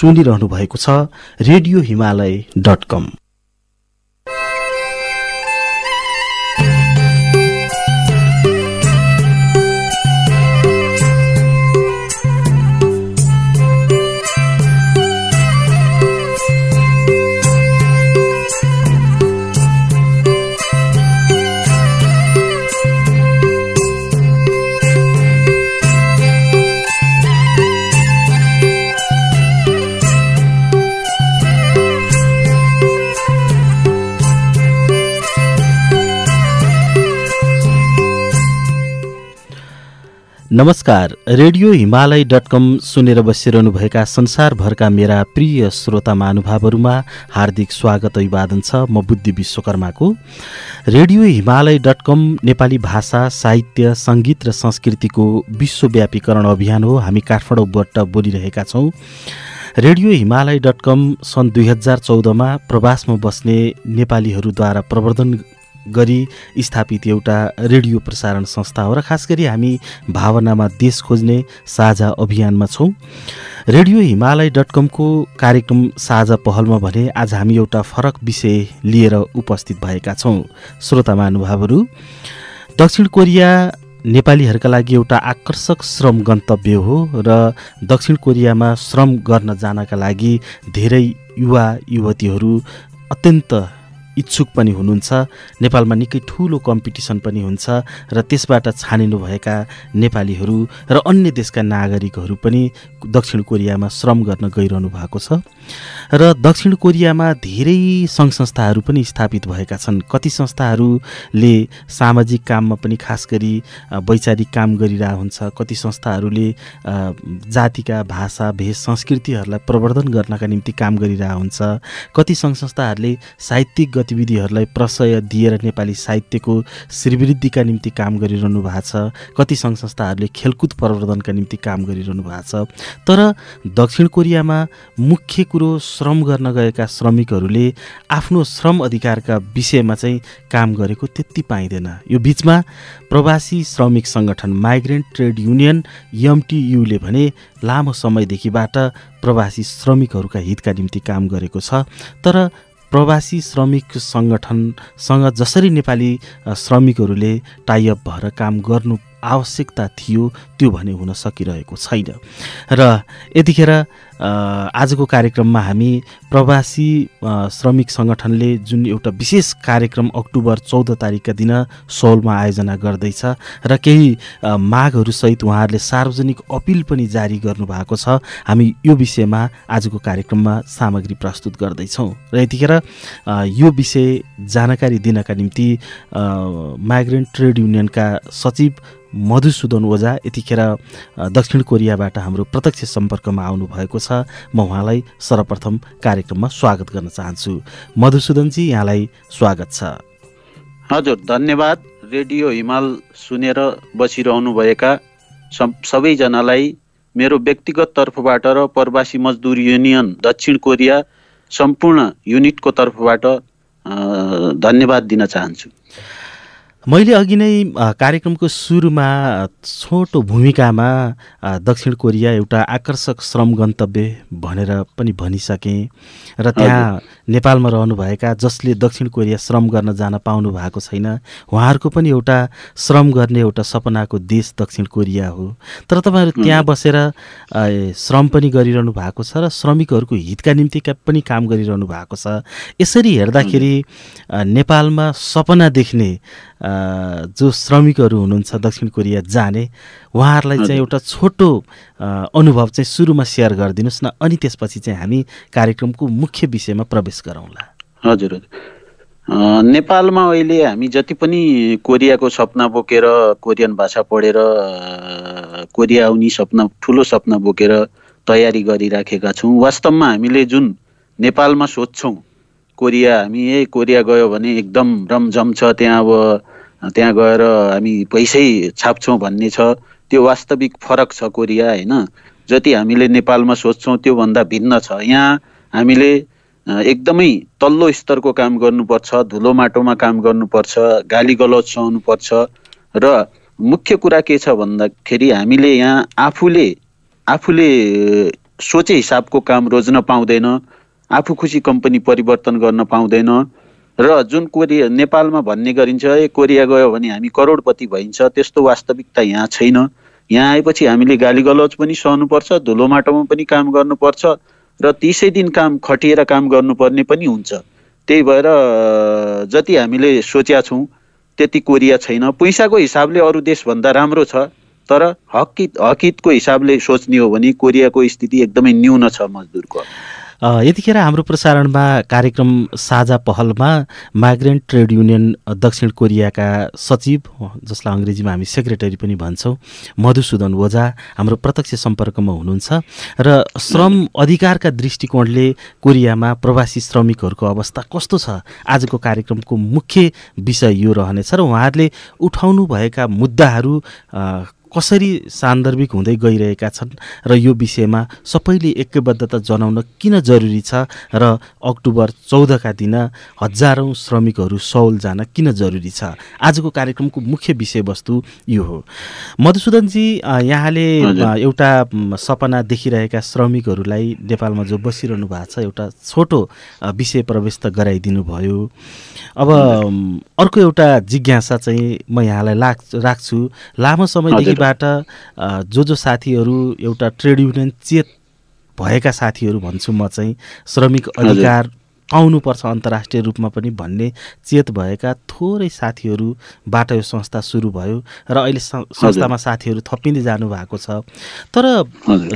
सुनिरहनु भएको छ रेडियो हिमालय डट कम नमस्कार रेडियो हिमालय डट कम सुनेर बसिरहनुभएका संसारभरका मेरा प्रिय श्रोता महानुभावहरूमा हार्दिक स्वागत अभिवादन छ म Buddhi विश्वकर्माको। Radio Himalaya dot com Nepali भाषा साहित्य सङ्गीत र संस्कृतिको विश्वव्यापीकरण अभियान हो। हामी काठमाडौँबाट बोलिरहेका छौँ। रेडियो हिमालय डट कम सन् दुई हजार चौधमा प्रवासमा बस्ने नेपालीहरूद्वारा प्रवर्धन गरी स्थापित एउटा रेडियो प्रसारण संस्था हो र खास गरी हामी भावनामा देश खोज्ने साझा अभियानमा छौँ। रेडियो हिमालय डट कमको कार्यक्रम साझा पहलमा भने आज हामी एउटा फरक विषय लिएर उपस्थित भएका छौँ। श्रोता महानुभावहरू दक्षिण कोरिया नेपालीहरूका लागि एउटा आकर्षक श्रम गन्तव्य हो र दक्षिण कोरियामा श्रम गर्न जानका लागि धेरै युवा युवतीहरू अत्यन्त इच्छुक पनि हुनुहुन्छ। नेपालमा निकै ठुलो कम्पिटिसन पनि हुन्छ र त्यसबाट छानिनुभएका नेपालीहरू र अन्य देशका नागरिकहरू पनि दक्षिण कोरियामा श्रम गर्न गइरहनु भएको छ। र दक्षिण कोरियामा धेरै सङ्घ संस्थाहरू पनि स्थापित भएका छन्। कति संस्थाहरूले सामाजिक काममा पनि खास गरी वैचारिक काम गरिरहेको हुन्छ। कति संस्थाहरूले जातिका भाषा भेष संस्कृतिहरूलाई प्रवर्धन गर्नका निम्ति काम गरिरहेको हुन्छ। कति सङ्घ संस्थाहरूले साहित्यिक गतिविधिहरूलाई प्रशय दिएर नेपाली साहित्यको श्रीवृद्धिका निम्ति काम गरिरहनु भएको छ। कति सङ्घ संस्थाहरूले खेलकुद प्रवर्धनका निम्ति काम गरिरहनु भएको छ। तर दक्षिण कोरियामा मुख्य कुरो श्रम गर्न गएका श्रमिकहरूले आफ्नो श्रम अधिकारका विषयमा चाहिँ काम गरेको त्यति पाइँदैन। यो बिचमा प्रवासी श्रमिक सङ्गठन माइग्रेन्ट ट्रेड युनियन एमटियुले भने लामो समयदेखिबाट प्रवासी श्रमिकहरूका हितका निम्ति काम गरेको छ। तर प्रवासी श्रमिक सङ्गठनसँग जसरी नेपाली श्रमिकहरूले टाइअप भएर काम गर्नु आवश्यकता थियो त्यो भने हुन सकिरहेको छैन। र यतिखेर आजको कार्यक्रममा हामी प्रवासी श्रमिक सङ्गठनले जुन एउटा विशेष कार्यक्रम अक्टोबर चौध तारिकका दिन सौलमा आयोजना गर्दैछ र केही मागहरूसहित उहाँहरूले सार्वजनिक अपिल पनि जारी गर्नुभएको छ हामी यो विषयमा आजको कार्यक्रममा सामग्री प्रस्तुत गर्दैछौँ। र यतिखेर यो विषय जानकारी दिनका निम्ति माइग्रेन्ट ट्रेड युनियनका सचिव मधुसूदन ओझा यतिखेर दक्षिण कोरियाबाट हाम्रो प्रत्यक्ष सम्पर्कमा आउनुभएको छ। म उहाँलाई सर्वप्रथम कार्यक्रममा स्वागत गर्न चाहन्छु। मधुसूदनजी यहाँलाई स्वागत छ। हजुर धन्यवाद। रेडियो हिमाल सुनेर बसिरहनुभएका सबैजनालाई मेरो व्यक्तिगत तर्फबाट र प्रवासी मजदुर युनियन दक्षिण कोरिया सम्पूर्ण युनिटको तर्फबाट धन्यवाद दिन चाहन्छु। मैले अघि नै कार्यक्रमको सुरुमा छोटो भूमिकामा दक्षिण कोरिया एउटा आकर्षक श्रम गन्तव्य भनेर पनि भनिसकेँ र त्यहाँ नेपालमा रहनुभएका जसले दक्षिण कोरिया श्रम गर्न जान पाउनु भएको छैन उहाँहरूको पनि एउटा श्रम गर्ने एउटा सपनाको देश दक्षिण कोरिया हो। तर तपाईँहरू त्यहाँ बसेर श्रम पनि गरिरहनु भएको छ र श्रमिकहरूको हितका निम्ति पनि काम गरिरहनु भएको छ। यसरी हेर्दाखेरि नेपालमा सपना देख्ने जो श्रमिकहरू हुनुहुन्छ दक्षिण कोरिया जाने उहाँहरूलाई चाहिँ एउटा छोटो अनुभव चाहिँ सुरुमा सेयर गरिदिनुहोस् न अनि त्यसपछि चाहिँ हामी कार्यक्रमको मुख्य विषयमा प्रवेश गरौँला। हजुर हजुर। नेपालमा अहिले हामी जति पनि कोरियाको सपना बोकेर कोरियन भाषा पढेर कोरिया आउने सपना ठुलो सपना बोकेर तयारी गरिराखेका छौँ वास्तवमा हामीले जुन नेपालमा सोध्छौँ कोरिया हामी ए कोरिया गयो भने एकदम रमझम छ त्यहाँ अब त्यहाँ गएर हामी पैसै छाप्छौँ भन्ने छ। त्यो वास्तविक फरक छ कोरिया होइन? जति हामीले नेपालमा सोध्छौँ त्योभन्दा भिन्न छ। यहाँ हामीले एकदमै तल्लो स्तरको काम गर्नुपर्छ धुलो माटोमा काम गर्नुपर्छ गाली गलौज सहनुपर्छ। र मुख्य कुरा के छ भन्दाखेरि हामीले यहाँ आफूले आफूले सोचे हिसाबको काम रोज्न पाउँदैन। आफू खुसी कम्पनी परिवर्तन गर्न पाउँदैन। र जुन कोरिया नेपालमा भन्ने गरिन्छ ए कोरिया गयो भने हामी करोडपति भइन्छ त्यस्तो वास्तविकता यहाँ छैन। यहाँ आएपछि हामीले गाली गलौज पनि सहनुपर्छ धुलो माटोमा पनि काम गर्नुपर्छ र तिसै दिन काम खटिएर काम गर्नुपर्ने पनि हुन्छ। त्यही भएर जति हामीले सोचेका छौँ त्यति कोरिया छैन। पैसाको हिसाबले अरू देशभन्दा राम्रो छ तर हकित हकितको हिसाबले सोच्ने हो भने कोरियाको स्थिति एकदमै न्यून छ मजदुरको। यतिखेर हाम्रो प्रसारणमा कार्यक्रम साझा पहलमा माइग्रेन्ट ट्रेड युनियन दक्षिण कोरियाका सचिव जसलाई अङ्ग्रेजीमा हामी सेक्रेटरी पनि भन्छौँ मधुसूदन ओझा हाम्रो प्रत्यक्ष सम्पर्कमा हुनुहुन्छ र श्रम अधिकारका दृष्टिकोणले कोरियामा प्रवासी श्रमिकहरूको अवस्था कस्तो छ आजको कार्यक्रमको मुख्य विषय यो रहनेछ र उहाँहरूले उठाउनु भएका मुद्दाहरू कसरी सान्दर्भिक हुँदै गइरहेका छन् र यो विषयमा सबैले एकबद्धता जनाउन किन जरुरी छ र अक्टोबर चौधका दिन हजारौँ श्रमिकहरू सौल जान किन जरुरी छ? आजको कार्यक्रमको मुख्य विषयवस्तु यो हो। मधुसूदनजी यहाँले एउटा सपना देखिरहेका श्रमिकहरूलाई नेपालमा जो बसिरहनु भएको छ एउटा छोटो विषय प्रवेश त गराइदिनु भयो। अब अर्को एउटा जिज्ञासा चाहिँ म यहाँलाई लाग राख्छु। लामो समयदेखि बाट जो जो साथीहरू एउटा ट्रेड युनियन चेत भएका साथीहरू भन्छु म चाहिँ श्रमिक अधिकार पाउनुपर्छ अन्तर्राष्ट्रिय रूपमा पनि भन्ने चेत भएका थोरै साथीहरूबाट यो संस्था सुरु भयो र अहिले संस्थामा साथीहरू थपिँदै जानुभएको छ। तर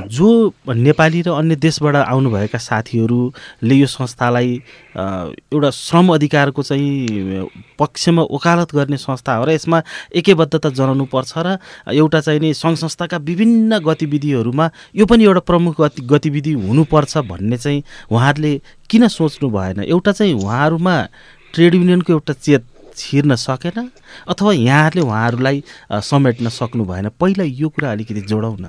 जो नेपाली र अन्य देशबाट आउनुभएका साथीहरूले यो संस्थालाई एउटा श्रम अधिकारको चाहिँ पक्षमा वकालत गर्ने संस्था हो र यसमा एकैबद्धता जनाउनु पर्छ र एउटा चाहिँ नि सङ्घ संस्थाका विभिन्न गतिविधिहरूमा यो पनि एउटा प्रमुख गति गतिविधि हुनुपर्छ भन्ने चाहिँ उहाँहरूले किन सोच्नु भएन? एउटा चाहिँ उहाँहरूमा ट्रेड युनियनको एउटा चेत छिर्न सकेन अथवा यहाँहरूले उहाँहरूलाई समेट्न सक्नु भएन। पहिला यो कुरा अलिकति जोडाउन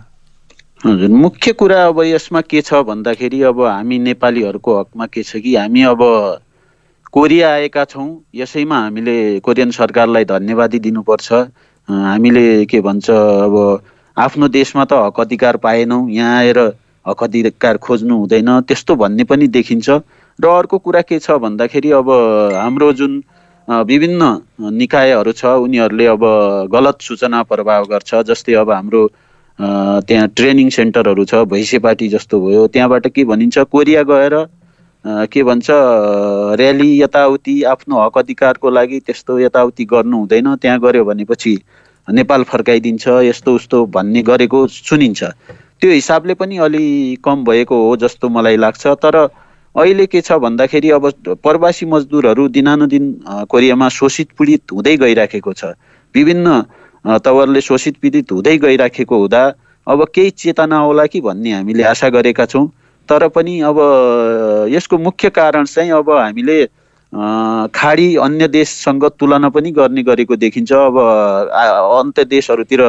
हजुर मुख्य कुरा अब यसमा के छ भन्दाखेरि अब हामी नेपालीहरूको हकमा के छ कि हामी अब कोरिया आएका छौँ यसैमा हामीले कोरियन सरकारलाई धन्यवादी दिनुपर्छ। हामीले के भन्छ अब आफ्नो देशमा त हक अधिकार पाएनौँ यहाँ आएर अधिकार खोज्नु हुँदैन त्यस्तो भन्ने पनि देखिन्छ। र अर्को कुरा के छ भन्दाखेरि अब हाम्रो जुन विभिन्न निकायहरू छ उनीहरूले अब गलत सूचना प्रभाव गर्छ जस्तै अब हाम्रो त्यहाँ ट्रेनिङ सेन्टरहरू छ भैँसेपाटी जस्तो भयो त्यहाँबाट के भनिन्छ कोरिया गएर के भन्छ ऱ्याली यताउति आफ्नो हक अधिकारको लागि त्यस्तो यताउति गर्नु हुँदैन त्यहाँ गऱ्यो भनेपछि नेपाल फर्काइदिन्छ यस्तो उस्तो भन्ने गरेको सुनिन्छ। त्यो हिसाबले पनि अलि कम भएको हो जस्तो मलाई लाग्छ। तर अहिले के छ भन्दाखेरि अब प्रवासी मजदुरहरू दिनानुदिन कोरियामा शोषित पीडित हुँदै गइराखेको छ। विभिन्न तवरले शोषित पीडित हुँदै गइराखेको हुँदा अब केही चेतना होला कि भन्ने हामीले आशा गरेका छौँ। तर पनि अब यसको मुख्य कारण चाहिँ अब हामीले खाडी अन्य देशसँग तुलना पनि गर्ने गरेको देखिन्छ। अब अन्त्य देशहरूतिर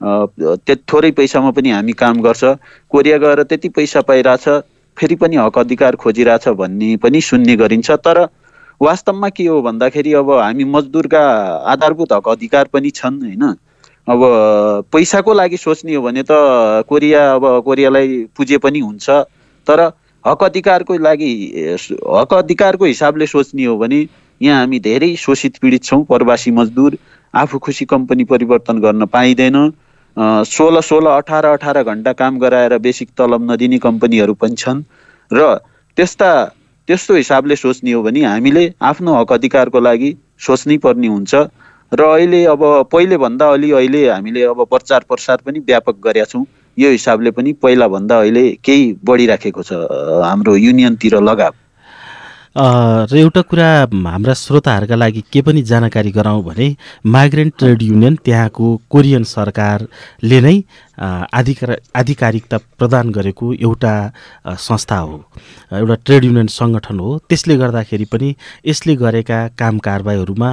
त्यो थोरै पैसामा पनि हामी काम गर्छ। कोरिया गएर त्यति पैसा पाइरहेछ फेरि पनि हक अधिकार खोजिरहेछ भन्ने पनि सुन्ने गरिन्छ। तर वास्तवमा के हो भन्दाखेरि अब हामी मजदुरका आधारभूत हक अधिकार पनि छन् होइन? अब पैसाको लागि सोच्ने हो भने त कोरिया अब कोरियालाई पुजे पनि हुन्छ। तर हक अधिकारको लागि हक अधिकारको हिसाबले सोच्ने हो भने यहाँ हामी धेरै शोषित पीडित छौँ। प्रवासी मजदुर आफू खुसी कम्पनी परिवर्तन गर्न पाइँदैन। सोह्र सोह्र अठार अठार घन्टा काम गराएर बेसिक तलब नदिने कम्पनीहरू पनि छन् र त्यस्ता त्यस्तो हिसाबले सोच्ने हो भने हामीले आफ्नो हक अधिकारको लागि सोच्नै पर्ने हुन्छ र अहिले अब पहिले भन्दा अलि अहिले हामीले अब प्रचार प्रसार पनि व्यापक गरेका छौँ। यो हिसाबले पनि पहिलाभन्दा अहिले केही बढिराखेको छ हाम्रो युनियनतिर लगाव। र एउटा कुरा हाम्रा श्रोताहरूका लागि के पनि जानकारी गराउँ भने माइग्रेन्ट ट्रेड युनियन त्यहाँको कोरियन सरकारले नै आधिकार आधिकारिकता प्रदान गरेको एउटा संस्था हो। एउटा ट्रेड युनियन सङ्गठन हो। त्यसले गर्दाखेरि पनि यसले गरेका काम कारबाहीहरूमा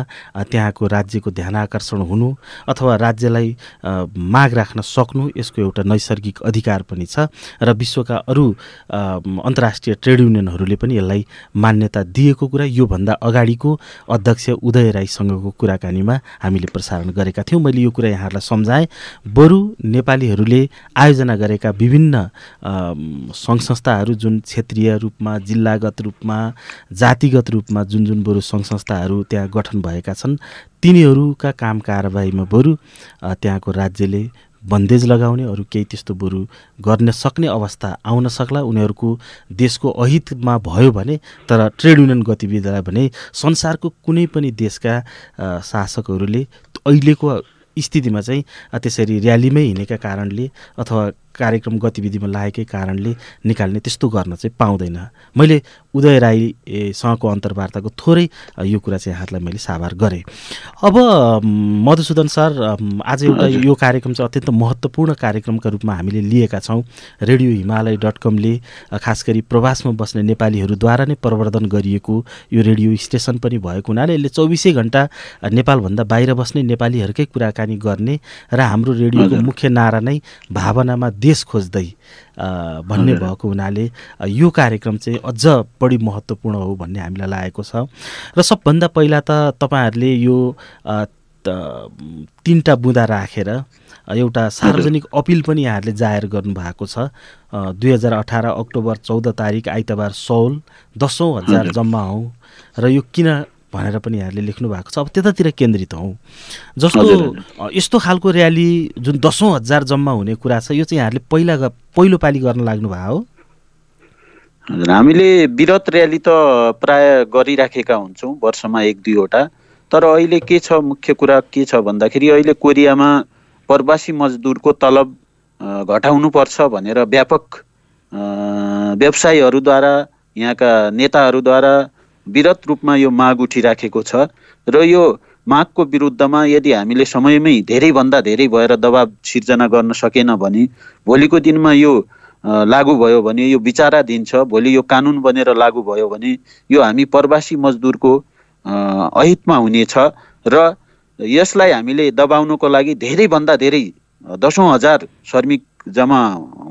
त्यहाँको राज्यको ध्यान आकर्षण हुनु अथवा राज्यलाई माग राख्न सक्नु यसको एउटा नैसर्गिक अधिकार पनि छ र विश्वका अरू अन्तर्राष्ट्रिय ट्रेड युनियनहरूले पनि यसलाई मान्यता दिएको कुरा योभन्दा अगाडिको अध्यक्ष उदय राईसँगको कुराकानीमा हामीले प्रसारण गरेका थियौँ। मैले यो कुरा यहाँहरूलाई सम्झाएँ। बरु नेपालीहरूले आयोजना गरेका विभिन्न सङ्घ संस्थाहरू जुन क्षेत्रीय रूपमा जिल्लागत रूपमा जातिगत रूपमा जुन जुन बरु सङ्घ संस्थाहरू त्यहाँ गठन भएका छन् तिनीहरूका काम कारबाहीमा बरु त्यहाँको राज्यले बन्देज लगाउने अरू केही त्यस्तो बरु गर्न सक्ने अवस्था आउन सक्ला उनीहरूको देशको अहितमा भयो भने तर ट्रेड युनियन गतिविधिलाई भने संसारको कुनै पनि देशका शासकहरूले अहिलेको स्थितिमा चाहिँ त्यसरी र्यालीमै हिँडेका कारणले अथवा कार्यक्रम गतिविधिमा लागेकै कारणले निकाल्ने त्यस्तो गर्न चाहिँ पाउँदैन। मैले उदय राईसँगको अन्तर्वार्ताको थोरै यो कुरा चाहिँ यहाँलाई मैले साभार गरेँ। अब मधुसूदन सर आज एउटा यो कार्यक्रम चाहिँ अत्यन्त महत्त्वपूर्ण कार्यक्रमका रूपमा हामीले लिएका छौँ। रेडियो हिमालय डट कमले खास गरी प्रवासमा बस्ने नेपालीहरूद्वारा नै प्रवर्धन गरिएको यो रेडियो स्टेसन पनि भएको हुनाले यसले चौबिसै घन्टा नेपालभन्दा बाहिर बस्ने नेपालीहरूकै कुराकानी गर्ने र हाम्रो रेडियोको मुख्य नारा नै भावनामा देश खोज्दै भन्ने भएको हुनाले यो कार्यक्रम चाहिँ अझ बढी महत्त्वपूर्ण हो भन्ने हामीलाई लागेको छ। र सबभन्दा पहिला त तपाईँहरूले यो तिनवटा बुँदा राखेर एउटा सार्वजनिक अपिल पनि यहाँहरूले जाहेर गर्नुभएको छ। दुई हजार अठार अक्टोबर चौध तारिक आइतबार सौल दसौँ हजार। जम्मा हौ। र यो किन भनेर पनि यहाँले लेख्नु भएको छ। अब त्यतातिर केन्द्रित हौँ। जस्तो यस्तो खालको र्याली जुन दसौँ हजार जम्मा हुने कुरा छ यो चाहिँ यहाँहरूले पहिला पहिलो पालि गर्न लाग्नु भएको हो। हजुर हामीले विरत र्याली त प्राय गरिराखेका हुन्छौँ वर्षमा एक दुईवटा। तर अहिले के छ मुख्य कुरा के छ भन्दाखेरि अहिले कोरियामा प्रवासी मजदुरको तलब घटाउनुपर्छ भनेर व्यापक व्यवसायीहरूद्वारा यहाँका नेताहरूद्वारा विरत रूपमा यो माग उठिराखेको छ र यो मागको विरुद्धमा यदि हामीले समयमै धेरैभन्दा धेरै भएर दबाब सिर्जना गर्न सकेन भने भोलिको दिनमा यो लागू भयो भने यो विचाराधीन छ भोलि यो कानुन बनेर लागू भयो भने यो हामी प्रवासी मजदुरको अहितमा हुनेछ र यसलाई हामीले दबाउनको लागि धेरैभन्दा धेरै दसौँ हजार श्रमिक जम्मा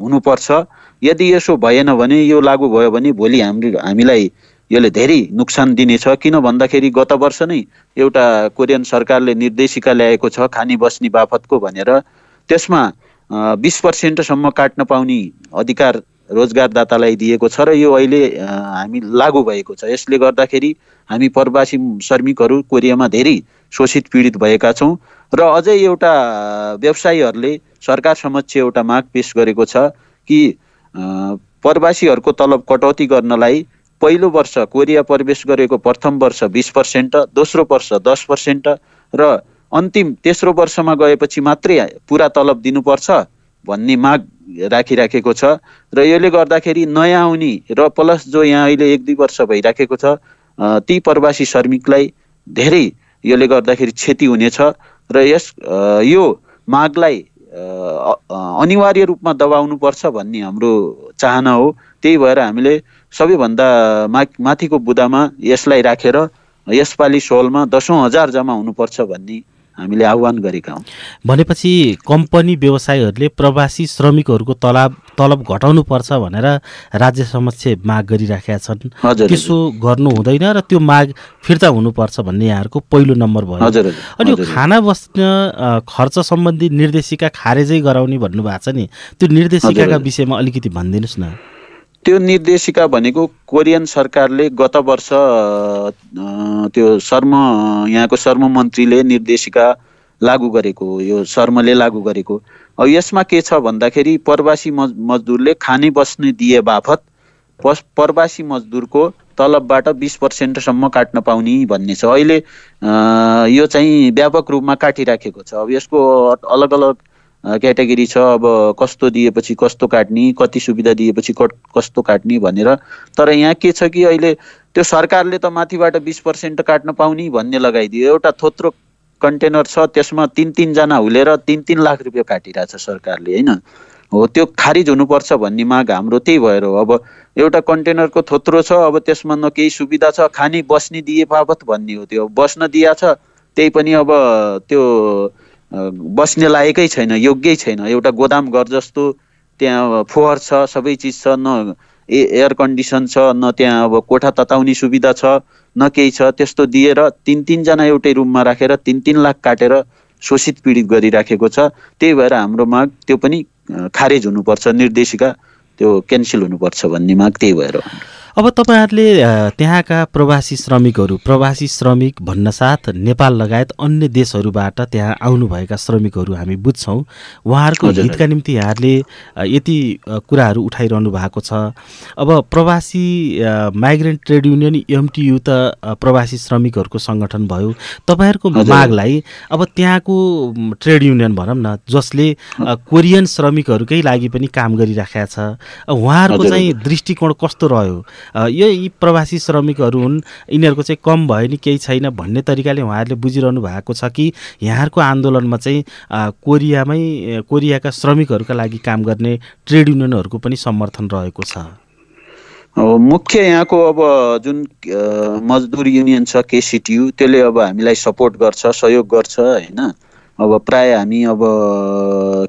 हुनुपर्छ। यदि यसो भएन भने यो लागू भयो भने भोलि हाम्रो हामीलाई यसले धेरै नोक्सान दिनेछ किन भन्दाखेरि गत वर्ष नै एउटा कोरियन सरकारले निर्देशिका ल्याएको छ खानी बस्ने बापतको भनेर। त्यसमा बिस पर्सेन्टसम्म काट्न पाउने अधिकार रोजगारदातालाई दिएको छ र यो अहिले हामी लागू भएको छ। यसले गर्दाखेरि हामी प्रवासी श्रमिकहरू कोरियामा धेरै शोषित पीडित भएका छौँ र अझै एउटा व्यवसायीहरूले सरकार समक्ष एउटा माग पेस गरेको छ कि प्रवासीहरूको तलब कटौती गर्नलाई पहिलो वर्ष कोरिया प्रवेश गरेको प्रथम वर्ष बिस पर्सेन्ट दोस्रो वर्ष दस पर्सेन्ट र अन्तिम तेस्रो वर्षमा गएपछि मात्रै पुरा तलब दिनुपर्छ भन्ने माग राखिराखेको छ र यसले गर्दाखेरि नयाँ आउने र प्लस जो यहाँ अहिले एक दुई वर्ष भइराखेको छ ती प्रवासी श्रमिकलाई धेरै यसले गर्दाखेरि क्षति हुनेछ र यस यो मागलाई अनिवार्य रूपमा दबाउनुपर्छ भन्ने हाम्रो चाहना हो। त्यही भएर हामीले सबैभन्दा मा माथिको बुदामा यसलाई राखेर यसपालि सोलमा दसौँ हजार जम्मा हुनुपर्छ भन्ने हामीले आह्वान गरेका हौँ। भनेपछि कम्पनी व्यवसायीहरूले प्रवासी श्रमिकहरूको तलब तलब घटाउनु पर्छ भनेर राज्य समक्ष माग गरिराखेका छन्। त्यसो गर्नु हुँदैन र त्यो माग फिर्ता हुनुपर्छ भन्ने यहाँहरूको पहिलो नम्बर भयो। अनि यो खाना बस्न खर्च सम्बन्धी निर्देशिका खारेजै गराउने भन्नुभएको छ नि। त्यो निर्देशिकाका विषयमा अलिकति भनिदिनुहोस् न। त्यो निर्देशिका भनेको कोरियन सरकारले गत वर्ष त्यो शर्म यहाँको शर्म मन्त्रीले निर्देशिका लागू गरेको यो शर्मले लागू गरेको। अब यसमा के छ भन्दाखेरि प्रवासी मजदुरले खाने बस्ने दिए बापत प्रवासी मजदुरको तलबबाट बिस पर्सेन्टसम्म काट्न पाउने भन्ने छ। अहिले यो चाहिँ व्यापक रूपमा काटिराखेको छ। अब यसको अलग अलग क्याटेगोरी छ अब कस्तो दिएपछि कस्तो काट्ने कति सुविधा दिएपछि कस्तो काट्ने भनेर। तर यहाँ के छ कि अहिले त्यो सरकारले त माथिबाट बिस पर्सेन्ट काट्न पाउने भन्ने लगाइदियो। एउटा थोत्रो कन्टेनर छ त्यसमा तिन तिनजना हुलेर तिन तिन लाख रुपियाँ काटिरहेछ सरकारले होइन? हो त्यो खारिज हुनुपर्छ भन्ने माग हाम्रो त्यही भएर हो। अब एउटा कन्टेनरको थोत्रो छ अब त्यसमा न केही सुविधा छ खाने बस्ने दिए बापत भन्ने हो त्यो। बस्न दिया छ त्यही पनि अब त्यो बस्ने लायकै छैन योग्यै छैन। एउटा गोदाम घर जस्तो त्यहाँ फोहोर छ सबै चिज छ न एयर कन्डिसन छ न त्यहाँ अब कोठा तताउने सुविधा छ न केही छ। त्यस्तो दिएर तिन तिनजना एउटै रुममा राखेर तिन तिन लाख काटेर शोषित पीडित गरिराखेको छ। त्यही भएर हाम्रो माग त्यो पनि खारेज हुनुपर्छ निर्देशिका त्यो क्यान्सल हुनुपर्छ भन्ने माग त्यही भएर अब तपाईँहरूले त्यहाँका प्रवासी श्रमिकहरू प्रवासी श्रमिक भन्न साथ नेपाल लगायत अन्य देशहरूबाट त्यहाँ आउनुभएका श्रमिकहरू हामी बुझ्छौँ। उहाँहरूको हितका निम्ति यहाँहरूले यति कुराहरू उठाइरहनु भएको छ। अब प्रवासी माइग्रेन्ट ट्रेड युनियन एमटियु त प्रवासी श्रमिकहरूको सङ्गठन भयो। तपाईँहरूको मागलाई अब त्यहाँको ट्रेड युनियन भनौँ न जसले कोरियन श्रमिकहरूकै लागि पनि काम गरिराखेका छ। उहाँहरूको चाहिँ दृष्टिकोण कस्तो रह्यो? यो यी प्रवासी श्रमिकहरू हुन् यिनीहरूको चाहिँ कम भयो नि केही छैन भन्ने तरिकाले उहाँहरूले बुझिरहनु भएको छ कि यहाँहरूको आन्दोलनमा चाहिँ कोरियामै कोरियाका श्रमिकहरूका लागि काम गर्ने ट्रेड युनियनहरूको पनि समर्थन रहेको छ। मुख्य यहाँको अब जुन मजदुर युनियन छ केसिटियु त्यसले अब हामीलाई सपोर्ट गर्छ सहयोग गर्छ होइन? अब प्राय हामी अब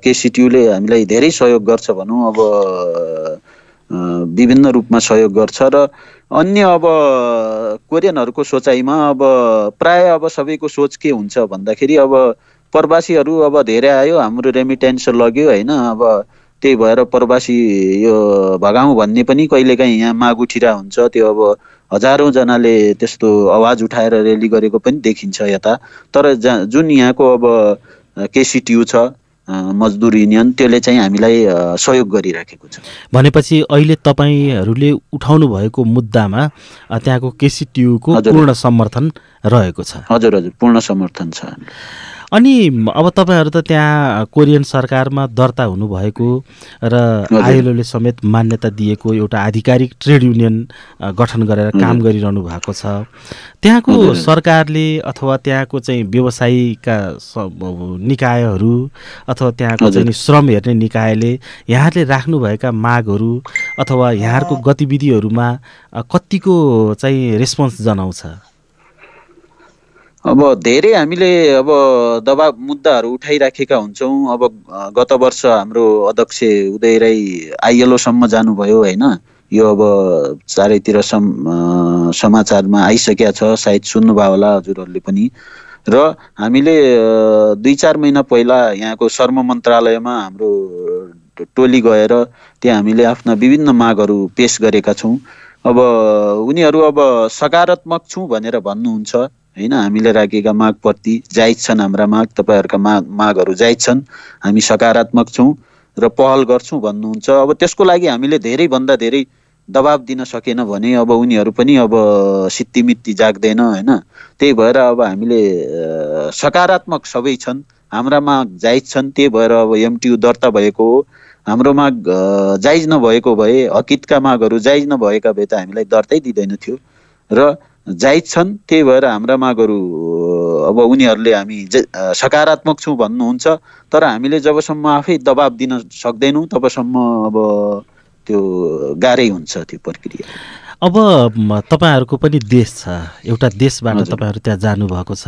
केसिटियुले हामीलाई धेरै सहयोग गर्छ भनौँ अब विभिन्न रूपमा सहयोग गर्छ र अन्य अब कोरियनहरूको सोचाइमा अब प्राय अब सबैको सोच के हुन्छ भन्दाखेरि अब प्रवासीहरू अब धेरै आयो हाम्रो रेमिटेन्स लग्यो होइन अब त्यही भएर प्रवासी यो भगाउँ भन्ने पनि कहिलेकाहीँ यहाँ माग उठिरह हुन्छ त्यो अब हजारौँजनाले त्यस्तो आवाज उठाएर रेली गरेको पनि देखिन्छ यता। तर जुन यहाँको अब केसिटियु छ मजदुर युनियन त्यसले चाहिँ हामीलाई सहयोग गरिराखेको छ। भनेपछि अहिले तपाईँहरूले उठाउनु भएको मुद्दामा त्यहाँको केसिटियुको पूर्ण समर्थन रहेको छ। हजुर हजुर पूर्ण समर्थन छ। अनि अब तपाईँहरू त त्यहाँ कोरियन सरकारमा दर्ता हुनुभएको र आइएलओले समेत मान्यता दिएको एउटा आधिकारिक ट्रेड युनियन गठन गरेर काम गरिरहनु भएको छ। त्यहाँको सरकारले अथवा त्यहाँको चाहिँ व्यवसायीका निकायहरू अथवा त्यहाँको चाहिँ श्रम हेर्ने निकायले यहाँहरूले राख्नुभएका मागहरू अथवा यहाँहरूको गतिविधिहरूमा कतिको चाहिँ रेस्पोन्स जनाउँछ? अब धेरै हामीले अब दबाब मुद्दाहरू उठाइराखेका हुन्छौँ। अब गत वर्ष हाम्रो अध्यक्ष उदय राई आइएलओसम्म जानुभयो होइन। यो अब चारैतिर सम समाचारमा आइसकेका छ सायद सुन्नुभयो होला हजुरहरूले पनि। र हामीले दुई चार महिना पहिला यहाँको श्रम मन्त्रालयमा हाम्रो टोली गएर त्यहाँ हामीले आफ्ना विभिन्न मागहरू पेस गरेका छौँ। अब उनीहरू अब सकारात्मक छु भनेर भन्नुहुन्छ। होइन हामीले राखेका मागप्रति जायज छन् हाम्रा माग तपाईँहरूका माग मागहरू जायज छन्। हामी सकारात्मक छौँ र पहल गर्छौँ भन्नुहुन्छ। अब त्यसको लागि हामीले धेरैभन्दा धेरै दबाब दिन सकेन भने अब उनीहरू पनि अब सित्तिमित्ती जाग्दैन होइन। त्यही भएर अब हामीले सकारात्मक सबै छन् हाम्रा माग जायज छन् त्यही भएर अब एमटियु दर्ता भएको हो। हाम्रो माग जायज नभएको भए हकितका मागहरू जायज नभएका भए त हामीलाई दर्तै दिँदैन थियो। र जायज छन् त्यही भएर हाम्रा मागहरू अब उनीहरूले हामी सकारात्मक छौँ भन्नुहुन्छ तर हामीले जबसम्म आफै दबाब दिन सक्दैनौँ तबसम्म अब त्यो गाह्रै हुन्छ त्यो प्रक्रिया। अब तपाईँहरूको पनि देश छ। एउटा देशबाट तपाईँहरू त्यहाँ जानुभएको छ।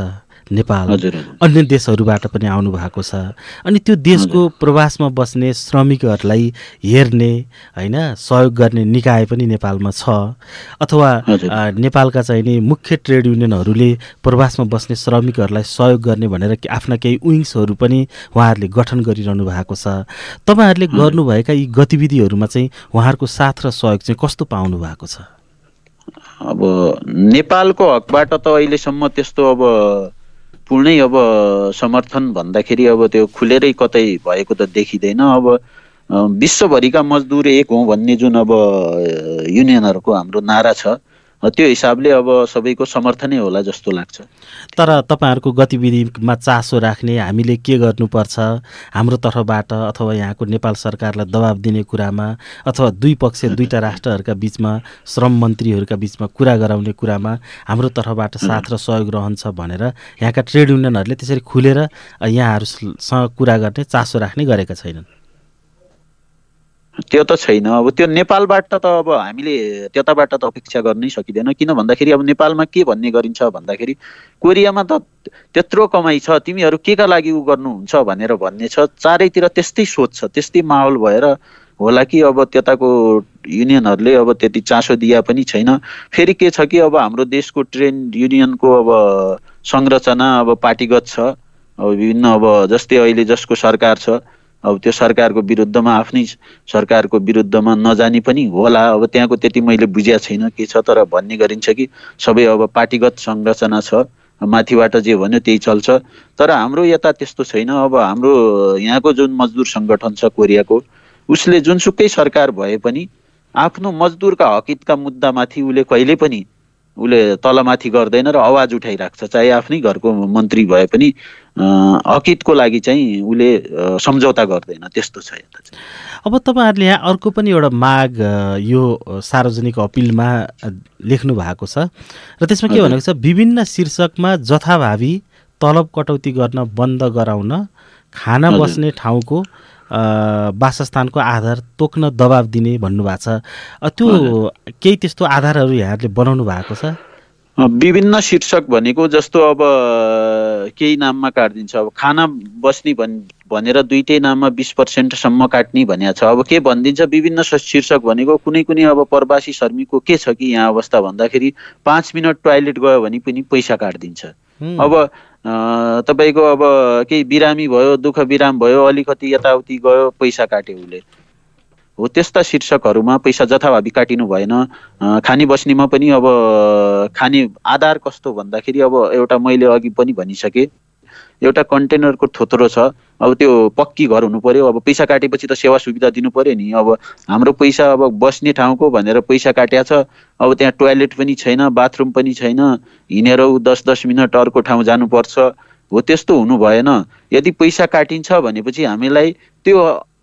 नेपाल अन्य देशहरूबाट पनि आउनु भएको छ। अनि त्यो देशको प्रवासमा बस्ने श्रमिकहरूलाई हेर्ने होइन सहयोग गर्ने निकाय पनि नेपालमा छ। अथवा नेपालका चाहिँ नि मुख्य ट्रेड युनियनहरूले प्रवासमा बस्ने श्रमिकहरूलाई सहयोग गर्ने भनेर आफ्ना केही विङ्सहरू पनि उहाँहरूले गठन गरिरहनु भएको छ। तपाईँहरूले गर्नुभएका यी गतिविधिहरूमा चाहिँ उहाँहरूको साथ र सहयोग चाहिँ कस्तो पाउनु भएको छ? अब नेपालको हकबाट त अहिलेसम्म त्यस्तो अब पूर्णै अब समर्थन भन्दाखेरि अब त्यो खुलेरै कतै भएको त देखिँदैन। अब विश्वभरिका मजदुर एक हौँ भन्ने जुन अब युनियनहरूको हाम्रो नारा छ त्यो हिसाबले अब सबैको समर्थनै होला जस्तो लाग्छ। तर तपाईँहरूको गतिविधिमा चासो राख्ने हामीले के गर्नुपर्छ? हाम्रो तर्फबाट अथवा यहाँको नेपाल सरकारलाई दबाब दिने कुरामा अथवा दुई पक्ष दुईवटा राष्ट्रहरूका बिचमा श्रम मन्त्रीहरूका बिचमा कुरा गराउने कुरामा हाम्रो तर्फबाट साथ र सहयोग रहन्छ भनेर यहाँका ट्रेड युनियनहरूले त्यसरी खुलेर यहाँहरूसँग कुरा गर्ने चासो राख्ने गरेका छैनन्। त्यो त छैन। अब त्यो नेपालबाट त अब हामीले त्यताबाट त अपेक्षा गर्नै सकिँदैन। किन भन्दाखेरि अब नेपालमा के भन्ने गरिन्छ भन्दाखेरि कोरियामा त त्यत्रो कमाइ छ तिमीहरू के का लागि उ गर्नुहुन्छ भनेर भन्ने छ। चारैतिर त्यस्तै सोच छ त्यस्तै माहौल भएर होला कि अब त्यताको युनियनहरूले अब त्यति चासो दिया पनि छैन। फेरि के छ कि अब हाम्रो देशको ट्रेन युनियनको अब संरचना अब पार्टीगत छ। अब विभिन्न अब जस्तै अहिले जसको सरकार छ। अब त्यो सरकारको विरुद्धमा आफ्नै सरकारको विरुद्धमा नजाने पनि होला। अब त्यहाँको त्यति मैले बुझेको छैन के छ तर भन्ने गरिन्छ कि सबै अब पार्टीगत संरचना छ। माथिबाट जे भन्यो त्यही चल्छ। तर हाम्रो यता त्यस्तो छैन। अब हाम्रो यहाँको जुन मजदुर सङ्गठन छ कोरियाको उसले जुनसुकै सरकार भए पनि आफ्नो मजदुरका हकितका मुद्दामाथि उसले कहिले पनि उसले तलमाथि गर्दैन र आवाज उठाइराख्छ। चाहे आफ्नै घरको मन्त्री भए पनि हकितको लागि चाहिँ उसले सम्झौता गर्दैन। त्यस्तो छ यता चाहिँ। अब तपाईँहरूले यहाँ अर्को पनि एउटा माग यो सार्वजनिक अपिलमा लेख्नु भएको छ। र त्यसमा के भनेको छ विभिन्न शीर्षकमा जथाभावी तलब कटौती गर्न बन्द गराउन खाना बस्ने ठाउँको वासस्थानको आधार तोक्न दबाब दिने भन्नुभएको छ। त्यो केही त्यस्तो आधारहरू यहाँहरूले बनाउनु भएको छ? विभिन्न शीर्षक भनेको जस्तो अब केही नाममा काटिदिन्छ। अब खाना बस्ने भन् भनेर दुइटै नाममा बिस पर्सेन्टसम्म काट्ने भनेको छ। अब के भनिदिन्छ? विभिन्न शीर्षक भनेको कुनै कुनै अब प्रवासी श्रमिकको के छ कि यहाँ अवस्था भन्दाखेरि पाँच मिनट टोयलेट गयो भने पनि पैसा काटिदिन्छ। अब तपाईँको अब केही बिरामी भयो दुःख बिराम भयो अलिकति यताउति गयो पैसा काट्यो उसले। हो त्यस्ता शीर्षकहरूमा पैसा जथाभावी काटिनु भएन। खाने बस्नेमा पनि अब खाने आधार कस्तो भन्दाखेरि अब एउटा मैले अघि पनि भनिसकेँ। एउटा कन्टेनरको थोत्रो छ। अब त्यो पक्की घर हुनु पर्यो अब पैसा काटेपछि त सेवा सुविधा दिनु पर्यो नि। अब हाम्रो पैसा अब बस्ने ठाउँको भनेर पैसा काट्या छ। अब त्यहाँ टोयलेट पनि छैन बाथरुम पनि छैन। हिँडेर दस दस मिनट अर्को ठाउँ जानुपर्छ। हो त्यस्तो हुनु भएन। यदि पैसा काटिन्छ भनेपछि हामीलाई त्यो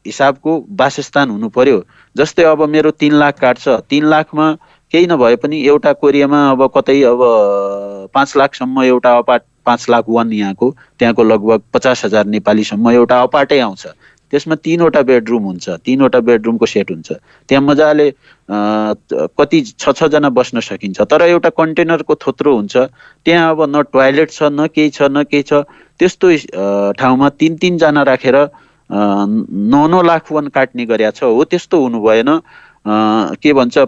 हिसाबको वासस्थान हुनु पर्यो जस्तै अब मेरो तिन लाख काट्छ। तिन लाखमा केही नभए पनि एउटा कोरियामा अब कतै अब पाँच लाखसम्म एउटा अपार्ट पाँच लाख वान यहाँको त्यहाँको लगभग पचास हजार नेपालीसम्म एउटा अपार्टै आउँछ। त्यसमा तिनवटा बेडरुम हुन्छ तिनवटा बेडरुमको सेट हुन्छ। त्यहाँ मजाले कति छ छजना बस्न सकिन्छ। तर एउटा कन्टेनरको थोत्रो हुन्छ। त्यहाँ अब न टोयलेट छ न केही छ न केही छ। त्यस्तो ठाउँमा तिन तिनजना राखेर नौ नौ लाख वन काट्ने गरेका छ हो। त्यस्तो हुनु भएन। के भन्छ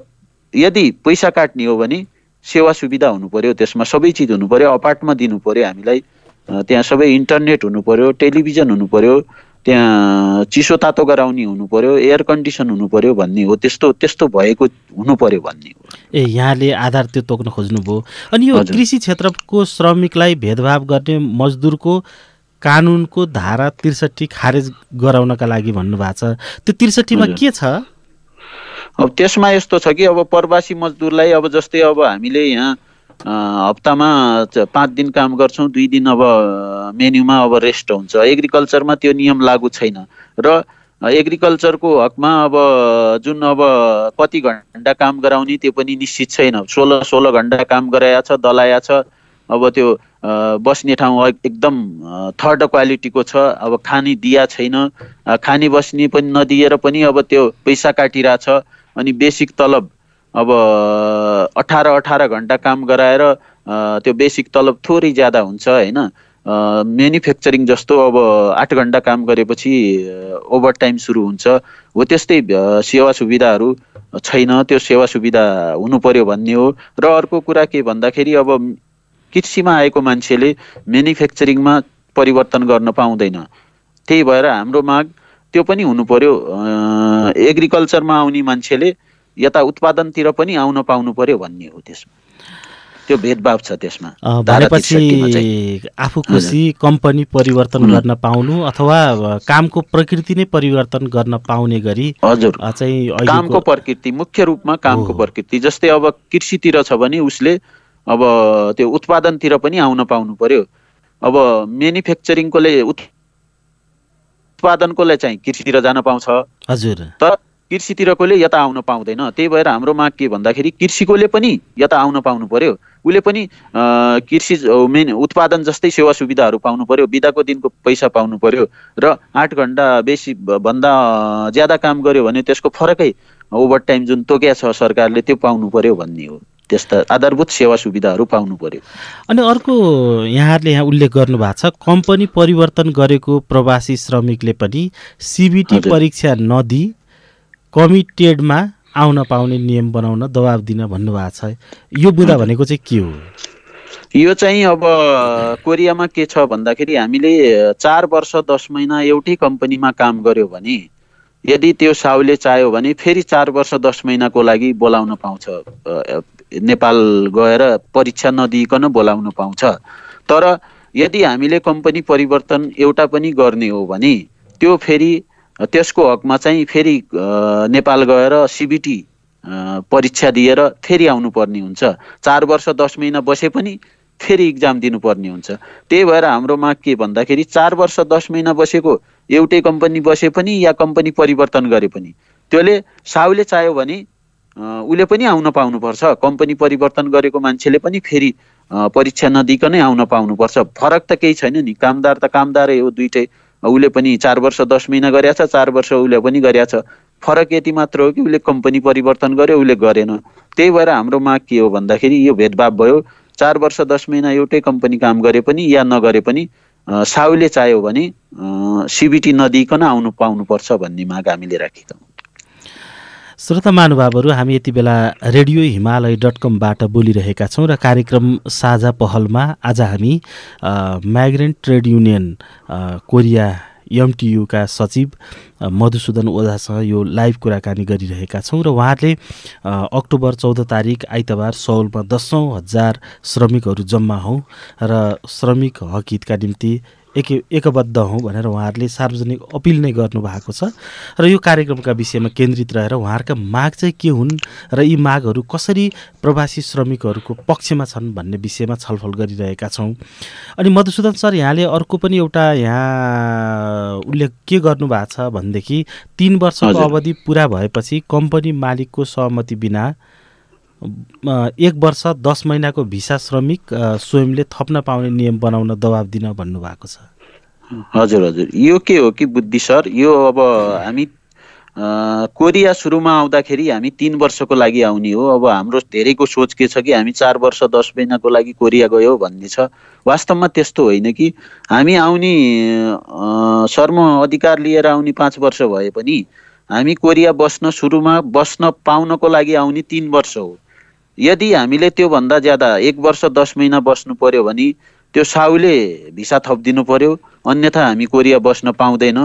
यदि पैसा काट्ने हो भने सेवा सुविधा हुनु पर्यो त्यसमा सबै चिज हुनु पर्यो अपार्टमा दिनु पर्यो हामीलाई त्यहाँ सबै इन्टरनेट हुनु पर्यो टेलिभिजन हुनु पर्यो त्यहाँ चिसो तातो गराउने हुनु पर्यो एयर कन्डिसन हुनु पर्यो भन्ने हो त्यस्तो त्यस्तो भएको हुनु पर्यो भन्ने हो। ए यहाँले आधार त्यो तोक्न खोज्नुभयो। अनि यो कृषि क्षेत्रको श्रमिकलाई भेदभाव गर्ने मजदुरको कानुनको धारा त्रिसठी खारेज गराउनका लागि भन्नुभएको छ। त्यो त्रिसठीमा के छ? अब त्यसमा यस्तो छ कि अब प्रवासी मजदुरलाई अब जस्तै अब हामीले यहाँ हप्तामा पाँच दिन काम गर्छौँ दुई दिन अब मेन्युमा अब रेस्ट हुन्छ। एग्रिकल्चरमा त्यो नियम लागु छैन। र एग्रिकल्चरको हकमा अब जुन अब कति घन्टा काम गराउने त्यो पनि निश्चित छैन। सोह्र सोह्र घन्टा काम गराया छ दलाया छ अब त्यो बस्ने ठाउँ एकदम थर्ड क्वालिटीको छ। अब खाने दिया छैन। खाने बस्ने पनि नदिएर पनि अब त्यो पैसा काटिरहेछ। अनि बेसिक तलब अब अठार अठार घन्टा काम गराएर त्यो बेसिक तलब थोरै ज्यादा हुन्छ होइन? म्यानुफ्याक्चरिङ जस्तो अब आठ घन्टा काम गरेपछि ओभर टाइम सुरु हुन्छ। हो त्यस्तै सेवा सुविधाहरू छैन त्यो सेवा सुविधा हुनु पर्यो भन्ने हो। र अर्को कुरा के भन्दाखेरि अब कृषिमा आएको मान्छेले म्यानुफ्याक्चरिङमा परिवर्तन गर्न पाउँदैन। त्यही भएर हाम्रो माग त्यो पनि हुनु पर्यो। एग्रिकल्चरमा आउने मान्छेले यता उत्पादनतिर पनि आउन पाउनु पर्यो भन्ने हो त्यसमा। त्यो भेदभाव छ त्यसमा। भनेपछि 63 मा चाहिँ। आफू खुसी कम्पनी परिवर्तन गर्न पाउनु अथवा कामको प्रकृति नै परिवर्तन गर्न पाउने गरी हजुर। चाहिँ कामको प्रकृति मुख्य रूपमा कामको। प्रकृति। जस्तै अब कृषितिर छ भने उसले अब त्यो उत्पादनतिर पनि आउन पाउनु पर्यो। अब म्यानुफ्याक्चरिङकोले उत्- उत्पादनकोले चाहिँ कृषितिर जान पाउँछ। हजुर। तर कृषितिरकोले यता आउन पाउँदैन। त्यही भएर हाम्रो माग के भन्दाखेरि कृषिकोले पनि यता आउन पाउनु पर्यो। उसले पनि कृषि मेन उत्पादन जस्तै सेवा सुविधाहरू पाउनु पर्यो बिदाको दिनको पैसा पाउनु पर्यो र आठ घन्टा बेसी भन्दा ज्यादा काम गर्यो भने त्यसको फरकै ओभर टाइम जुन तोकिया छ सरकारले त्यो पाउनु पर्यो भन्ने हो। त्यस्ता आधारभूत सेवा सुविधाहरू पाउनु पर्यो। अनि अर्को यहाँहरूले यहाँ उल्लेख गर्नुभएको छ कम्पनी परिवर्तन गरेको प्रवासी श्रमिकले पनि सिबिटी। परीक्षा नदिई कमिटेडमा आउन पाउने नियम बनाउन दबाब दिन भन्नुभएको छ। यो बुँदा भनेको चाहिँ के हो? यो चाहिँ अब कोरियामा के छ भन्दाखेरि हामीले चार वर्ष दस महिना एउटै कम्पनीमा काम गर्यो भने यदि त्यो साउले चाह्यो भने फेरि चार वर्ष दस महिनाको लागि बोलाउन पाउँछ। नेपाल गएर परीक्षा नदिइकन बोलाउन पाउँछ। तर यदि हामीले कम्पनी परिवर्तन एउटा पनि गर्ने हो भने त्यो फेरि त्यसको हकमा चाहिँ फेरि नेपाल गएर सिबिटी परीक्षा दिएर फेरि आउनुपर्ने हुन्छ। चार वर्ष दस महिना बसे पनि फेरि इक्जाम दिनुपर्ने हुन्छ। त्यही भएर हाम्रो माग के भन्दाखेरि चार वर्ष दस महिना बसेको एउटै कम्पनी बसे पनि या कम्पनी परिवर्तन गरे पनि त्यसले साउले चाह्यो भने उसले पनि आउन पाउनुपर्छ। कम्पनी परिवर्तन गरेको मान्छेले पनि फेरि परीक्षा नदिइकनै आउन पाउनुपर्छ। फरक त केही छैन नि। कामदार त कामदारै हो दुइटै उसले पनि चार वर्ष दस महिना गरेछ चार वर्ष उसले पनि गरेछ। फरक यति मात्र हो कि उसले कम्पनी परिवर्तन गर्यो उसले गरेन। त्यही भएर हाम्रो माग के हो भन्दाखेरि यो भेदभाव भयो। चार वर्ष दस महिना एउटै कम्पनी काम गरे पनि या नगरे पनि साउले चाह्यो भने सिबिटी नदिइकन आउनु पाउनुपर्छ भन्ने माग हामीले राखेका हौँ। श्रोता महानुभावहरू हामी यति बेला रेडियो हिमालय डट कमबाट बोलिरहेका छौँ र कार्यक्रम साझा पहलमा आज हामी माइग्रेन्ट ट्रेड युनियन कोरिया एमटियुका सचिव मधुसूदन ओझासँग यो लाइभ कुराकानी गरिरहेका छौँ र उहाँहरूले अ, अक्टोबर चौध तारिक आइतबार सौलमा दसौँ हजार श्रमिकहरू जम्मा हौँ र श्रमिक हक हितका निम्ति एक एकबद्ध हौँ भनेर उहाँहरूले सार्वजनिक अपिल नै गर्नुभएको छ र यो कार्यक्रमका विषयमा केन्द्रित रहेर उहाँहरूका माग चाहिँ के हुन् र यी मागहरू कसरी प्रवासी श्रमिकहरूको पक्षमा छन् भन्ने विषयमा छलफल गरिरहेका छौँ अनि मधुसूदन सर यहाँले अर्को पनि एउटा यहाँ उल्लेख के गर्नुभएको छ भनेदेखि तिन वर्षको। अवधि पुरा भएपछि कम्पनी मालिकको सहमति बिना एक वर्ष दस महिनाको भिसा श्रमिक स्वयंले थप्न पाउने नियम बनाउन दबाब दिन भन्नुभएको छ। हजुर हजुर। यो के हो कि बुद्धि सर यो अब हामी कोरिया सुरुमा आउँदाखेरि हामी तिन वर्षको लागि आउने हो। अब हाम्रो धेरैको सोच के छ कि हामी चार वर्ष दस महिनाको लागि कोरिया गयो भन्ने छ। वास्तवमा त्यस्तो होइन कि हामी आउने शर्म अधिकार लिएर आउने पाँच वर्ष भए पनि हामी कोरिया बस्न सुरुमा बस्न पाउनको लागि आउने तिन वर्ष हो। यदि हामीले त्योभन्दा ज्यादा एक वर्ष दस महिना बस्नु पर्यो भने त्यो साउले भिसा थपिदिनु पर्यो। अन्यथा हामी कोरिया बस्न पाउँदैन।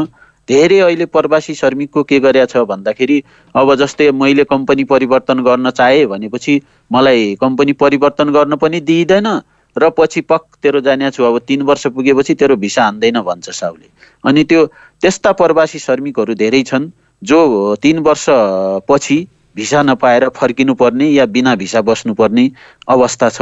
धेरै अहिले प्रवासी श्रमिकको के गरेका छ भन्दाखेरि अब जस्तै मैले कम्पनी परिवर्तन गर्न चाहेँ भनेपछि मलाई कम्पनी परिवर्तन गर्न पनि दिइँदैन र पछि पक तेरो जाने छु अब तिन वर्ष पुगेपछि तेरो भिसा हान्दैन भन्छ साउले अनि त्यो त्यस्ता प्रवासी श्रमिकहरू धेरै छन् जो तिन वर्ष पछि भिसा नपाएर फर्किनु पर्ने या बिना भिसा बस्नुपर्ने अवस्था छ।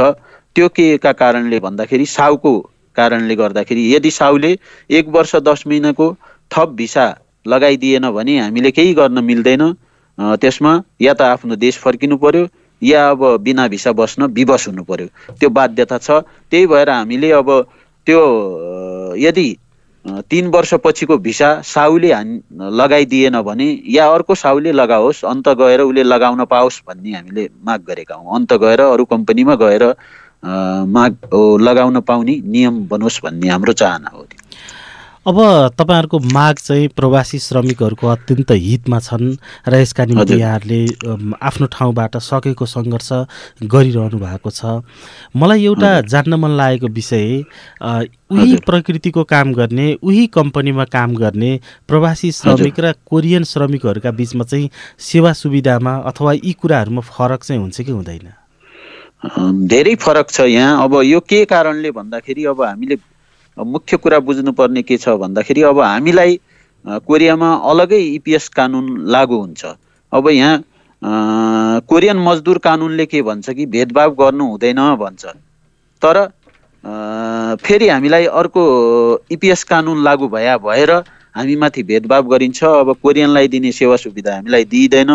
त्यो के का कारणले भन्दाखेरि साउको कारणले गर्दाखेरि यदि साउले एक वर्ष दस महिनाको थप भिसा लगाइदिएन भने हामीले केही गर्न मिल्दैन। त्यसमा या त आफ्नो देश फर्किनु पर्यो या अब बिना भिसा बस्न विवश हुनु पर्यो त्यो बाध्यता छ। त्यही भएर हामीले अब त्यो यदि तिन वर्षपछिको भिसा साउले हान लगाइदिएन भने या अर्को साउले लगाओस् अन्त गएर उसले लगाउन पाओस् भन्ने हामीले माग गरेका हौँ। अन्त गएर अरू कम्पनीमा गएर माग लगाउन पाउने नियम बनोस् भन्ने हाम्रो चाहना हो अब तपाईँहरूको माग चाहिँ प्रवासी श्रमिकहरूको अत्यन्त हितमा छन् र यसका निम्ति। यहाँहरूले आफ्नो ठाउँबाट सकेको सङ्घर्ष गरिरहनु भएको छ। मलाई एउटा जान्न मन लागेको विषय उही। प्रकृतिको काम गर्ने उही कम्पनीमा काम गर्ने प्रवासी श्रमिक र कोरियन श्रमिकहरूका बिचमा चाहिँ सेवा सुविधामा अथवा यी कुराहरूमा फरक चाहिँ हुन्छ कि हुँदैन? धेरै फरक छ यहाँ। अब यो के कारणले भन्दाखेरि अब हामीले मुख्य कुरा बुझ्नुपर्ने के छ भन्दाखेरि अब हामीलाई कोरियामा अलगै इपिएस कानुन लागू हुन्छ। अब यहाँ कोरियन मजदुर कानुनले के भन्छ कि भेदभाव गर्नु हुँदैन भन्छ। तर फेरि हामीलाई अर्को इपिएस कानुन लागू भए भएर हामीमाथि भेदभाव गरिन्छ। अब कोरियनलाई दिने सेवा सुविधा हामीलाई दिइँदैन।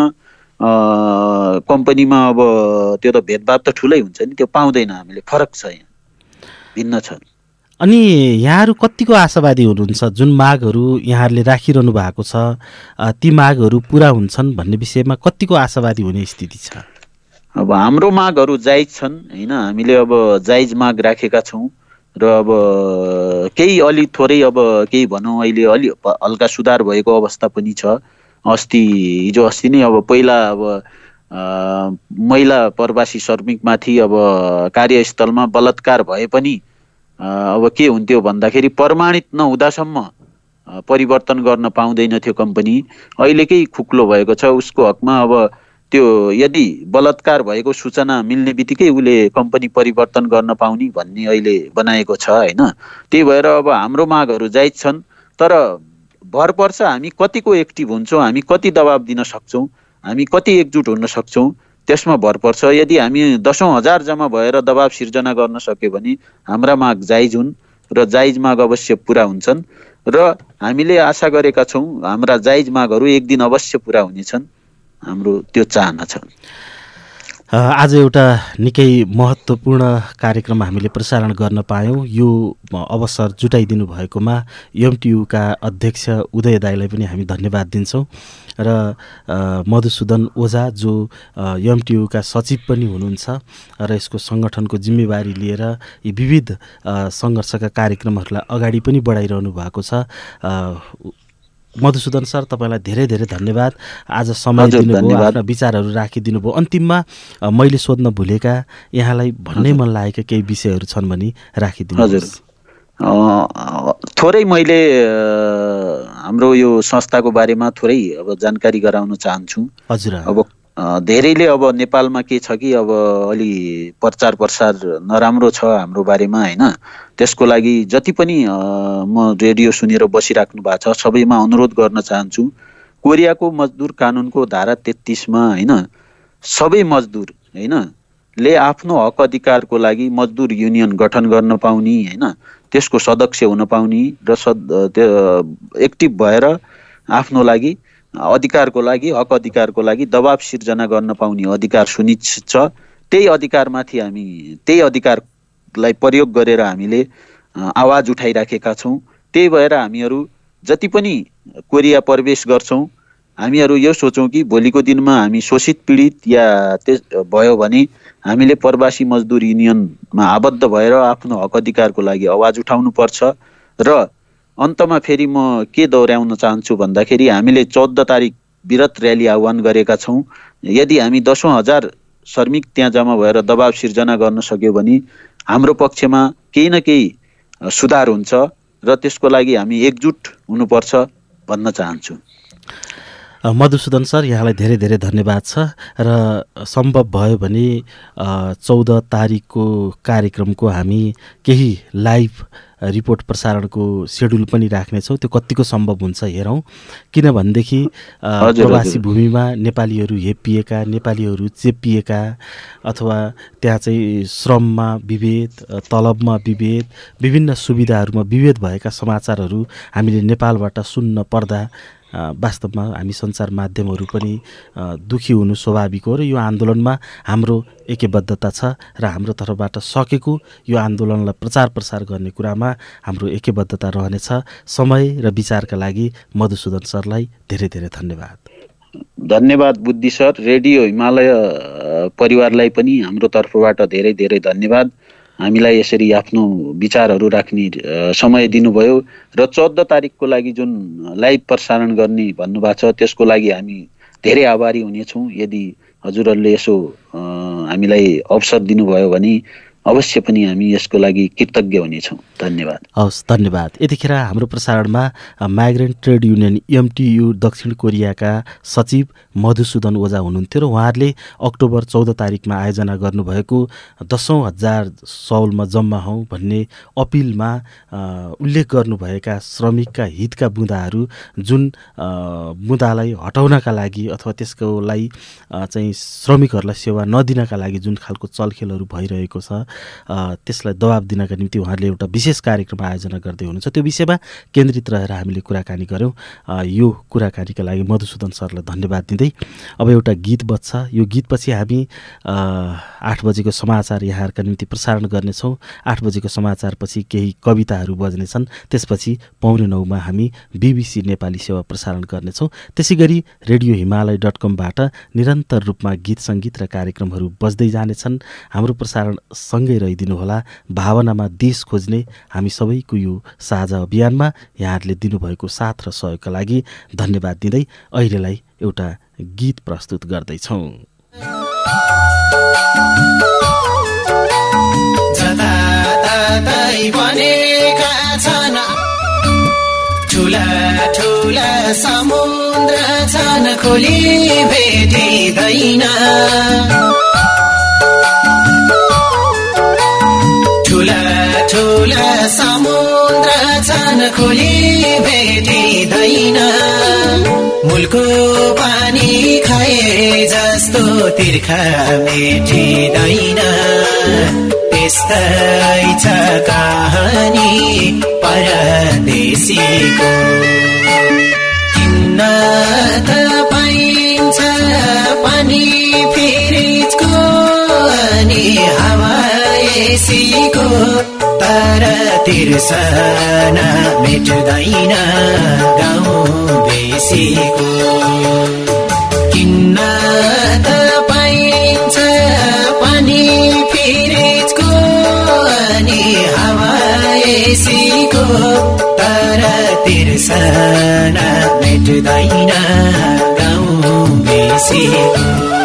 कम्पनीमा अब त्यो त भेदभाव त ठुलै हुन्छ नि त्यो पाउँदैन हामीले। फरक छ यहाँ। भिन्न छ। अनि यहाँहरू कतिको आशावादी हुनुहुन्छ? जुन मागहरू यहाँहरूले राखिरहनु भएको छ ती मागहरू पुरा हुन्छन् भन्ने विषयमा कतिको आशावादी हुने स्थिति छ? अब हाम्रो मागहरू जायज छन् होइन? हामीले अब जायज माग राखेका छौँ र अब केही अलि थोरै अब केही भनौँ अहिले अलि हल्का सुधार भएको अवस्था पनि छ। अस्ति हिजो अस्ति नै अब पहिला अब महिला प्रवासी श्रमिकमाथि अब कार्यस्थलमा बलात्कार भए पनि अब के हुन्थ्यो भन्दाखेरि प्रमाणित नहुँदासम्म परिवर्तन गर्न पाउँदैन थियो कम्पनी। अहिलेकै खुक्लो भएको छ उसको हकमा अब त्यो यदि बलात्कार भएको सूचना मिल्ने बित्तिकै उसले कम्पनी परिवर्तन गर्न पाउने भन्ने अहिले बनाएको छ होइन? त्यही भएर अब हाम्रो मागहरू जायज छन् तर भर पर्छ हामी कतिको एक्टिभ हुन्छौँ हामी कति दबाब दिन सक्छौँ हामी कति एकजुट हुन सक्छौँ। त्यसमा भर पर्छ। यदि हामी दसौँ हजार जम्मा भएर दबाब सिर्जना गर्न सक्यो भने हाम्रा माग जायज हुन् र जायज माग अवश्य पुरा हुन्छन् र हामीले आशा गरेका छौँ हाम्रा जायज मागहरू एक दिन अवश्य पुरा हुनेछन्। हाम्रो त्यो चाहना छ। आज एउटा निकै महत्त्वपूर्ण कार्यक्रम हामीले प्रसारण गर्न पायौँ। यो अवसर जुटाइदिनु भएकोमा एमटियुका अध्यक्ष उदय दाईलाई पनि हामी धन्यवाद दिन्छौँ र मधुसूदन ओझा जो एमटियुका सचिव पनि हुनुहुन्छ र यसको सङ्गठनको जिम्मेवारी लिएर यी विविध सङ्घर्षका कार्यक्रमहरूलाई अगाडि पनि बढाइरहनु भएको छ। मधुसूदन सर तपाईँलाई धेरै धेरै धन्यवाद। आज समय दिनुभयो आफ्ना विचारहरू राखिदिनु भयो अन्तिममा मैले सोध्न भुलेका यहाँलाई भन्नै मन लागेका केही विषयहरू छन् भने राखिदिनु हजुर। थोरै मैले हाम्रो यो संस्थाको बारेमा थोरै अब जानकारी गराउन चाहन्छु। हजुर। अब धेरैले अब नेपालमा के छ कि अब अलि प्रचार प्रसार नराम्रो छ हाम्रो बारेमा होइन? त्यसको लागि जति पनि म रेडियो सुनेर बसिराख्नु भएको छ सबैमा अनुरोध गर्न चाहन्छु कोरियाको मजदुर कानुनको धारा तेत्तिसमा होइन? सबै मजदुर होइन? ले आफ्नो हक अधिकारको लागि मजदुर युनियन गठन गर्न पाउने होइन? त्यसको सदस्य हुन पाउने र सद एक्टिभ भएर आफ्नो लागि अधिकारको लागि हक अधिकारको लागि दबाब सिर्जना गर्न पाउने अधिकार सुनिश्चित छ। त्यही अधिकारमाथि हामी त्यही अधिकारलाई प्रयोग गरेर हामीले आवाज उठाइराखेका छौँ। त्यही भएर हामीहरू जति पनि कोरिया प्रवेश गर्छौँ हामीहरू यो सोचौँ कि भोलिको दिनमा हामी शोषित पीडित या त्यस भयो भने हामीले प्रवासी मजदुर युनियनमा आबद्ध भएर आफ्नो हक अधिकारको लागि आवाज उठाउनुपर्छ र अन्तमा फेरि म के दोहोऱ्याउन चाहन्छु भन्दाखेरि हामीले चौध तारिक विरत र्याली आह्वान गरेका छौँ। यदि हामी दसौँ हजार श्रमिक त्यहाँ जम्मा भएर दबाब सिर्जना गर्न सक्यो भने हाम्रो पक्षमा केही न केही सुधार हुन्छ र त्यसको लागि हामी एकजुट हुनुपर्छ भन्न चाहन्छु। मधुसूदन सर यहाँलाई धेरै धेरै धन्यवाद छ र सम्भव भयो भने चौध तारिकको कार्यक्रमको हामी केही लाइभ रिपोर्ट प्रसारणको सेड्युल पनि राख्नेछौँ। त्यो कतिको सम्भव हुन्छ हेरौँ। किनभनेदेखि प्रवासी भूमिमा नेपालीहरू हेपिएका नेपालीहरू चेपिएका अथवा त्यहाँ चाहिँ श्रममा विभेद तलबमा विभेद विभिन्न सुविधाहरूमा विभेद भएका समाचारहरू हामीले नेपालबाट सुन्न पर्दा वास्तवमा हामी सञ्चार माध्यमहरू पनि दुखी हुनु स्वाभाविक हो र यो आन्दोलनमा हाम्रो एकबद्धता छ र हाम्रो तर्फबाट सकेको यो आन्दोलनलाई प्रचार प्रसार गर्ने कुरामा हाम्रो एकबद्धता रहनेछ। समय र विचारका लागि मधुसूदन सरलाई धेरै धेरै धन्यवाद। धन्यवाद बुद्धि सर। रेडियो हिमालय परिवारलाई पनि हाम्रो तर्फबाट धेरै धेरै धन्यवाद। हामीलाई यसरी आफ्नो विचारहरू राख्ने समय दिनुभयो र चौध तारिकको लागि जुन लाइभ प्रसारण गर्ने भन्नुभएको छ त्यसको लागि हामी धेरै आभारी हुनेछौँ। यदि हजुरहरूले यसो हामीलाई अवसर दिनुभयो भने अवश्य पनि हामी यसको लागि कृतज्ञ हुनेछौँ। धन्यवाद। हवस् धन्यवाद। यतिखेर हाम्रो प्रसारणमा माइग्रेन्ट ट्रेड युनियन एमटियु दक्षिण कोरियाका सचिव मधुसूदन ओझा हुनुहुन्थ्यो र उहाँहरूले अक्टोबर चौध तारिकमा आयोजना गर्नुभएको दसौँ हजार सौलमा जम्मा हौँ भन्ने अपिलमा उल्लेख गर्नुभएका श्रमिकका हितका बुँदाहरू जुन बुँदालाई हटाउनका लागि अथवा त्यसकोलाई चाहिँ श्रमिकहरूलाई सेवा नदिनका लागि जुन खालको चलखेलहरू भइरहेको छ त्यसलाई दबाब दिनका निम्ति उहाँहरूले एउटा विशेष कार्यक्रम आयोजना गर्दै हुनुहुन्छ। त्यो विषयमा केन्द्रित रहेर हामीले कुराकानी गऱ्यौँ यो कुराकानीका लागि मधुसूदन सरलाई धन्यवाद दिँदै अब एउटा गीत बज्छ। यो गीतपछि हामी आठ बजेको समाचार यहाँहरूका निम्ति प्रसारण गर्नेछौँ। आठ बजेको समाचारपछि केही कविताहरू बज्नेछन्। त्यसपछि पाउने नौमा हामी बिबिसी नेपाली सेवा प्रसारण गर्नेछौँ। त्यसै गरी रेडियो हिमालय डट कमबाट निरन्तर रूपमा गीत सङ्गीत र कार्यक्रमहरू बज्दै जानेछन्। हाम्रो प्रसारण सँगै रहिदिनुहोला भावनामा देश खोज्ने हामी सबैको यो साझा अभियानमा यहाँहरूले दिनुभएको साथ र सहयोगका लागि धन्यवाद दिँदै अहिलेलाई एउटा गीत प्रस्तुत गर्दैछौँ। ठुला ठुला समुद्र छन् खोली भेटिँदैन। ठुला समुद्र छन् खोली भेटिँदैन मुलको पानी खाए जस्तो तिर्खा मेटिँदैन त्यस्तै छ कहानी परदेशीको। किन्न त पाइन्छ पानी फ्रिजको अनि हावा एसीको। तर तिर्सना मेट्दैन गाउँ बेसीको किन्न त पाइन्छ पानी फ्रिजको अनि हावा एसीको। तर तिर्सना मेट्दैन गाउँ बेसीको